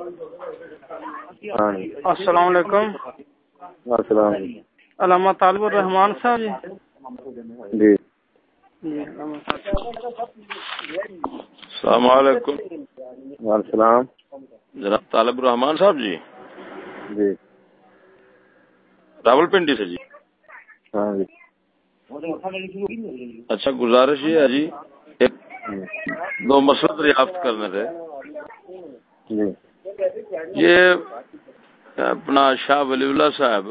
ہاں السلام علیکم۔ السلام۔ علامہ طالب الرحمان صاحب جی۔ جی۔ جی السلام علیکم۔ وعلیکم السلام۔ جناب طالب الرحمان صاحب جی۔ جی۔ راول پنڈی سے جی۔ ہاں جی۔ اچھا گزارش یہ ہے جی۔ ایک ہوں، دو مسئلہ دریافت کرنے تھے۔ جی۔ یہ اپنا شاہ ولی اللہ صاحب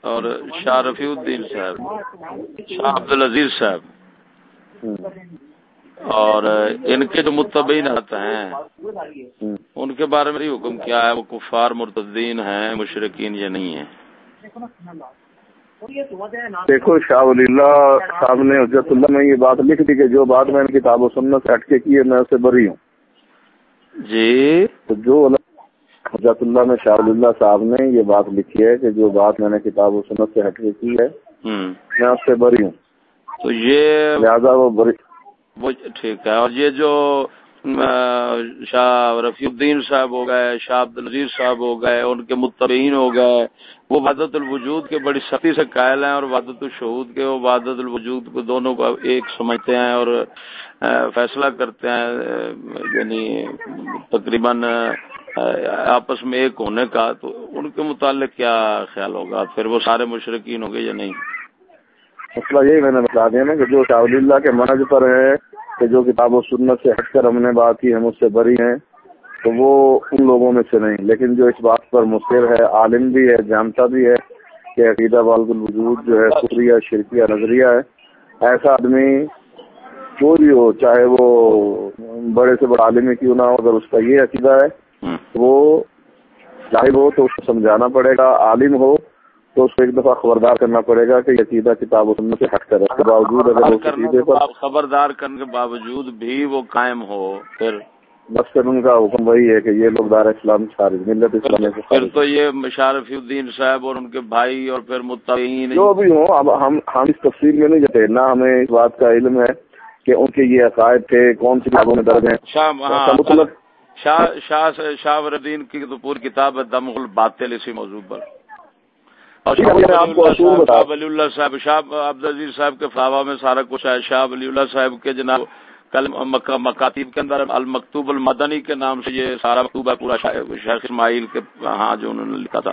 اور شاہ رفیع الدین صاحب شاہ عبد العزیز صاحب۔ اور ان کے جو متبین آتے ہیں۔ ان کے بارے میں حکم کیا ہے وہ کفار مرتدین ہیں مشرقین یہ نہیں ہیں۔ دیکھو شاہ ولی اللہ صاحب نے حجت اللہ میں یہ بات لکھ دی کہ جو بات میں نے کتاب و سنت سے ہٹ کے کی ہے میں اسے بری ہوں۔ جی۔ تو جو حجت اللہ میں شاہ اللہ صاحب نے یہ بات لکھی ہے کہ جو بات میں نے کتاب و سنت سے ہٹ کے کی ہے میں اس سے بری ہوں۔ تو یہ لہذا وہ بری وہ ٹھیک ہے اور یہ جو شاہ رفیع الدین صاحب ہو گئے، شاہ عبد العزیز صاحب ہو گئے، ان کے متبعین ہو گئے، وہ وحدت الوجود کے بڑی سختی سے قائل ہیں اور وحدت الشہود کے وہ وحدت الوجود کو دونوں کو ایک سمجھتے ہیں اور فیصلہ کرتے ہیں یعنی تقریباً آپس میں ایک ہونے کا، تو ان کے متعلق کیا خیال ہوگا؟ پھر وہ سارے مشرقین ہوں گے یا نہیں؟ مسئلہ یہی میں نے بتا دیا نا کہ جو شاہ اللہ کے منج پر ہے کہ جو کتاب و سنت سے ہٹ کر ہم نے بات کی ہم اس سے بری ہیں تو وہ ان لوگوں میں سے نہیں۔ لیکن جو اس بات پر مصر ہے عالم بھی ہے جانتا بھی ہے کہ عقیدہ والد الوجود جو ہے فکریہ شرکیہ نظریہ ہے۔ ایسا آدمی کوئی بھی ہو چاہے وہ بڑے سے بڑا عالم ہی کیوں نہ ہو اگر اس کا یہ عقیدہ ہے وہ ظاہر ہو تو اس کو سمجھانا پڑے گا عالم ہو تو اس کو ایک دفعہ خبردار کرنا پڑے گا کہ یہ عقیدہ کتاب و سنت سے ہٹ کر اس کے باوجود اگر وہ عقیدے پر خبردار کرنے کے باوجود بھی وہ قائم ہو پھر بس پھر ان کا حکم وہی ہے کہ یہ لوگ دار اسلام خارج ملت اسلامیہ سے پھر تو یہ مشارف الدین صاحب اور ان کے بھائی اور پھر متعین جو بھی ہوں اب ہم ہم اس تفصیل میں نہیں جاتے نہ ہمیں اس بات کا علم ہے کہ ان کے یہ عقائد تھے کون سی کتابوں میں درج ہیں۔ شاہ ہاں شاہ شاہ شاہ کی تو پوری کتاب ہے دم الباطل اسی موضوع پر۔ شاہ میں ولی اللہ صاحب شاہ عبد العزیز صاحب کے فلاوا میں سارا کچھ ہے۔ شاہ ولی اللہ صاحب کے جناب کل مکاتیب کے اندر المکتوب المدنی کے نام سے یہ سارا مکتوب ہے پورا شیخ اسماعیل کے ہاں جو انہوں نے لکھا تھا۔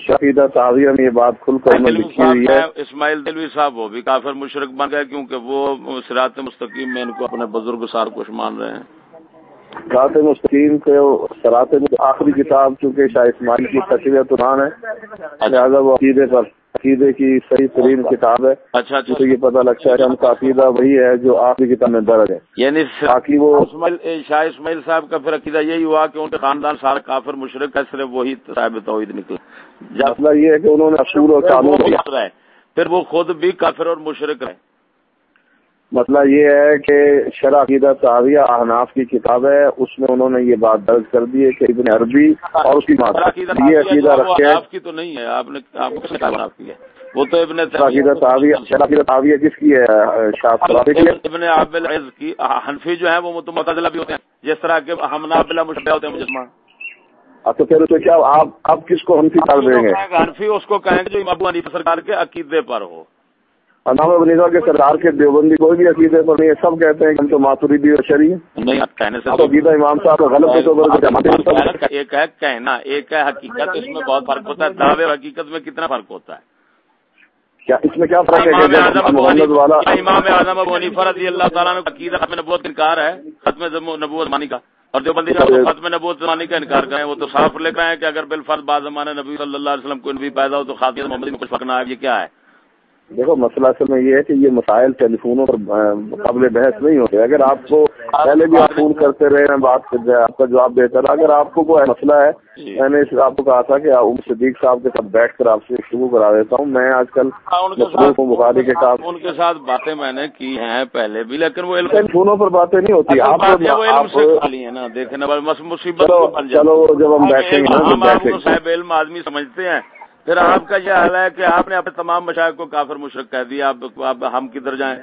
شقیدہ تعویہ میں یہ بات کھل کر لکھی ہوئی ہے۔ اسماعیل دلوی صاحب وہ بھی کافر مشرق بن گئے کیونکہ وہ سرات مستقیم میں ان کو اپنے بزرگ سار کچھ مان رہے ہیں۔ سرات مستقیم کے سرات آخری کتاب چونکہ شاہ اسماعیل کی تشریح قرآن ہے لہٰذا وہ عقیدے پر عقیدے کی صحیح ترین کتاب ہے اچھا اچھا یہ پتہ لگتا ہے ہم کا عقیدہ وہی ہے جو آخری کتاب میں درج ہے۔ یعنی باقی وہ شاہ اسماعیل صاحب کا پھر عقیدہ یہی ہوا کہ ان کے خاندان سارا کافر مشرق ہے صرف وہی صاحب توحید نکلا مسئلہ یہ ہے کہ انہوں نے اصول اور قانون پھر وہ خود بھی کافر اور مشرق رہے۔ مسئلہ یہ ہے کہ شرح عقیدہ تعویہ احناف کی کتاب ہے اس میں انہوں نے یہ بات درج کر دی ہے کہ ابن عربی اور اس کی مات یہ عقیدہ رکھتے ہیں۔ آپ کی تو نہیں ہے آپ نے آپ آپ کی ہے۔ وہ تو ابن عقیدہ تعویہ شرح عقیدہ تعویہ کس کی ہے شاہ کی ابن عابل عز کی حنفی جو ہے وہ تو متضلہ بھی ہوتے ہیں۔ جس طرح کے ہم نابلہ مشبہ ہوتے ہیں مجسمہ۔ تو پھر تو کیا آپ آپ کس کو ہنفی کر دیں گے؟ حنفی اس کو کہیں گے جو ابو حنیفہ سرکار کے عقیدے پر ہو۔ علامہ بنیگا کے سردار کے دیوبندی کوئی بھی عقیدے پر نہیں ہے سب کہتے ہیں کہ ہم تو ماتوریدی اور شریع ہیں۔ نہیں آپ کہنے سے آپ عقیدہ امام صاحب کا غلط غلط ہے بھی ایک ہے کہنا ایک ہے حقیقت اس میں بہت فرق ہوتا ہے دعوے اور حقیقت میں کتنا فرق ہوتا ہے۔ کیا اس میں کیا فرق ہے کہ امام جب اعظم ابو محمد والا حنیفہ امام اعظم ابو حنیفہ رضی اللہ تعالیٰ نے عقیدہ ختم نبوت کا انکار ہے ختم نبوت مانی کا۔ اور جو بندی ختم نبوت مانی کا انکار کریں وہ تو صاف لکھ رہے ہیں کہ اگر بالفرض بعض زمانے نبی صلی اللہ علیہ وسلم کوئی نبی پیدا ہو تو خاطر محمد میں کچھ فرق نہ ہے یہ کیا ہے؟ دیکھو مسئلہ اصل میں یہ ہے کہ یہ مسائل ٹیلی فونوں پر آ، قابل بحث نہیں ہوتے۔ اگر آپ کو پہلے بھی آپ فون کرتے رہے ہیں بات کر جائے آپ کا جواب دیتا رہا۔ اگر آپ کو کوئی مسئلہ ہے میں نے آپ کو کہا تھا کہ عمر صدیق صاحب کے ساتھ بیٹھ کر آپ سے شروع کرا دیتا ہوں۔ میں آج کل بخاری کے کام ان کے ساتھ باتیں میں نے کی ہیں پہلے بھی لیکن وہ فونوں پر باتیں نہیں ہوتی۔ آپ علم آپ مصیبت چلو۔ جب ہم بیٹھیں گے۔ صاحب علم آدمی سمجھتے ہیں۔ پھر آپ کا یہ حال ہے کہ آپ نے اپنے تمام مشاہد کو کافر مشرق کہہ دیا اب ہم کدھر جائیں؟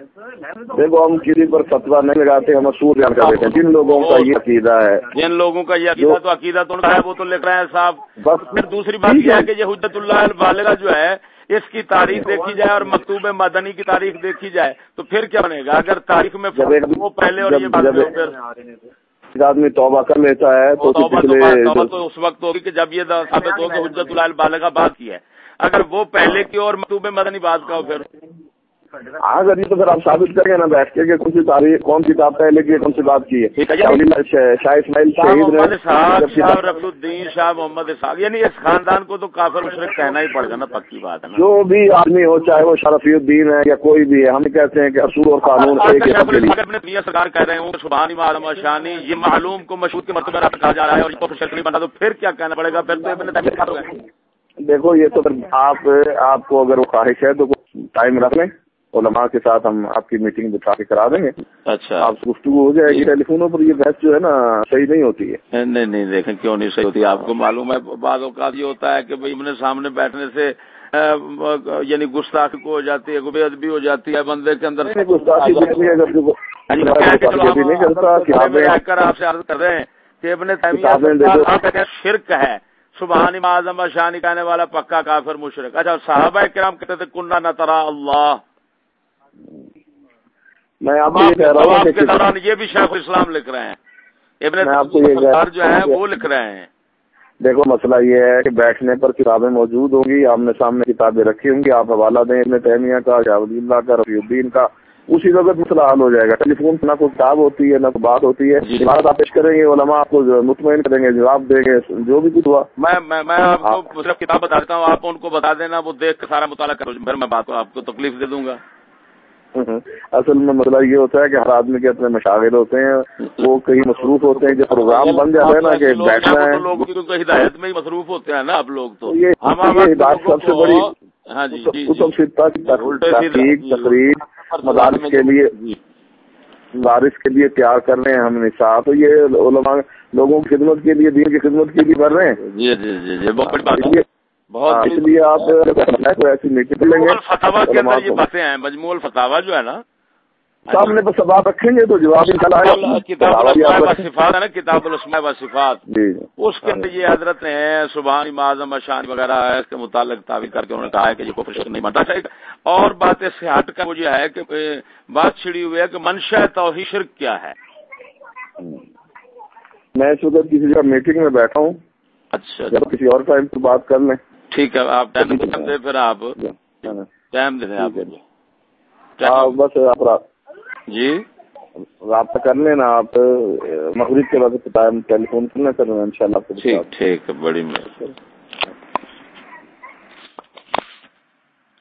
دیکھو ہم کسی پر فتوا نہیں لگاتے ہم اصول بیان کر دیتے ہیں۔ جن لوگوں کا یہ عقیدہ ہے جن لوگوں کا یہ عقیدہ تو عقیدہ تو ہے وہ تو لکھ رہے ہیں صاحب۔ بس پھر دوسری بات یہ ہے کہ یہ حجت اللہ البالغہ جو ہے اس کی تاریخ دیکھی جائے اور مکتوب مدنی کی تاریخ دیکھی جائے تو پھر کیا بنے گا؟ اگر تاریخ میں وہ پہلے اور یہ بات پھر آدمی توبہ کر لیتا ہے تو توبہ تو اس وقت ہوگی کہ جب یہ ثابت ہو کہ حجت اللہ البالغہ بات کی ہے۔ اگر وہ پہلے کی اور مکتوب مدنی بات کا ہو پھر۔ ہاں اگر یہ تو پھر آپ ثابت کریں گے نا بیٹھ کے کہ کون سی تاریخ کون سی کتاب پہلے کی کون سی بات کی ہے۔ ہے، شاہ اسماعیل شہید شاہ الدین شاہ محمد یعنی اس خاندان کو تو کافر مشرق کہنا ہی پڑے گا نا پکی بات ہے جو بھی آدمی ہو چاہے وہ شرفی الدین ہے یا کوئی بھی ہے ہم کہتے ہیں کہ اصول اور قانون ایک ہے سب کے لیے۔ اپنے میاں سرکار کہہ رہے ہوں سبحانی معلوم شانی یہ معلوم کو مشہور کے مرتبہ کہا جا رہا ہے اور نہیں بنا تو پھر کیا کہنا پڑے گا؟ پھر تو ابن تیمیہ۔ دیکھو یہ تو آپ آپ کو اگر وہ خواہش ہے تو ٹائم رکھ لیں۔ علماء کے ساتھ ہم آپ کی میٹنگ بٹھا کے کرا دیں گے۔ اچھا۔ آپ سے گفتگو ہو جائے گی۔ ٹیلی فونوں پر یہ بحث جو ہے نا صحیح نہیں ہوتی ہے۔ نہیں نہیں دیکھیں کیوں نہیں صحیح ہوتی؟ آپ کو معلوم ہے بعض اوقات یہ ہوتا ہے کہ بھائی اپنے سامنے بیٹھنے سے یعنی گستاخ کو ہو جاتی ہے بے ادبی ہو جاتی ہے بندے کے اندر رہ کر آپ سے عرض کر رہے ہیں کہ ابن تیمیہ شرک ہے سبحانی معظم شانی کہنے والا پکا کافر مشرک۔ اچھا صحابہ کرام کہتے تھے کنہ نہ ترا اللہ۔ میں آپ کو یہ کہہ رہا ہوں آپ کہ کے دوران یہ بھی شیخ الاسلام لکھ رہے ہیں۔ ابن آپ کو یہ جو ہے وہ لکھ رہے ہیں۔ دیکھو مسئلہ یہ ہے کہ بیٹھنے پر کتابیں موجود ہوں گی آمنے سامنے کتابیں رکھی ہوں گی آپ حوالہ دیں ابن تیمیہ کا ولی اللہ کا رفیع الدین کا۔ اسی وقت مسئلہ حل ہو جائے گا۔ ٹیلی فون نہ کوئی کتاب ہوتی ہے نہ کوئی بات ہوتی ہے۔ جی۔ بات آپ پیش کریں گے علماء آپ کو مطمئن کریں گے جواب دیں گے جو بھی کچھ ہوا۔ میں میں آپ کو صرف کتاب بتا دیتا ہوں آپ ان کو بتا دینا وہ دیکھ کے سارا مطالعہ کرو میں بات آپ کو تکلیف دے دوں گا۔ اصل میں مسئلہ یہ ہوتا ہے کہ ہر آدمی کے اپنے مشاغل ہوتے ہیں۔ وہ کہیں مصروف ہوتے ہیں۔ جو پروگرام بن جاتا ہے نا کہ بیٹھنا ہے۔ لوگ ہدایت میں ہی مصروف ہوتے ہیں نا آپ لوگ تو۔ یہ- ہدایت سب سے بڑی- ہاں جی جی جی۔ تحقیق تقریر مدارس کے لیے۔ مدارس کے لیے تیار کر رہے ہیں ہم نصاب تو یہ علماء لوگوں کی خدمت کے لیے دین کی خدمت کے لیے کر رہے ہیں۔ جی جی جی جی بہت اس لیے ہاں، اس لیے آپ کوئی ایسی میٹنگ لیں گے۔ مجموع الفتاوا کے اندر یہ۔ باتیں ہیں مجموع الفتاوا جو ہے نا۔ سامنے سب آپ رکھیں گے تو جواب انشاءاللہ۔ کتاب دعویٰ بھی الاسماء آپ و رکھیں۔ صفات ہے نا کتاب الاسماء و صفات۔ جی۔ اس کے اندر یہ حضرت نے سبحان معظم شان وغیرہ ہے اس کے متعلق تعویل کر کے انہوں نے کہا ہے کہ یہ کوئی شرک نہیں بنتا۔ ہے اور بات اس سے ہٹ کر وہ یہ ہے کہ بات چھڑی ہوئی ہے کہ منشا توحید شرک کیا ہے۔ میں اس وقت کسی جگہ میٹنگ میں بیٹھا ہوں۔ اچھا۔ جب کسی اور ٹائم پہ بات کر لیں۔ ٹھیک ہے آپ ٹائم دیں پھر آپ۔ ٹائم دے دیں آپ۔ ہے ہاں بس آپ جی؟ رابطہ کر لینا آپ مغرب کے وقت ٹائم ٹیلی فون کرنا سر ان شاء اللہ ٹھیک ٹھیک ہے بڑی مہربانی۔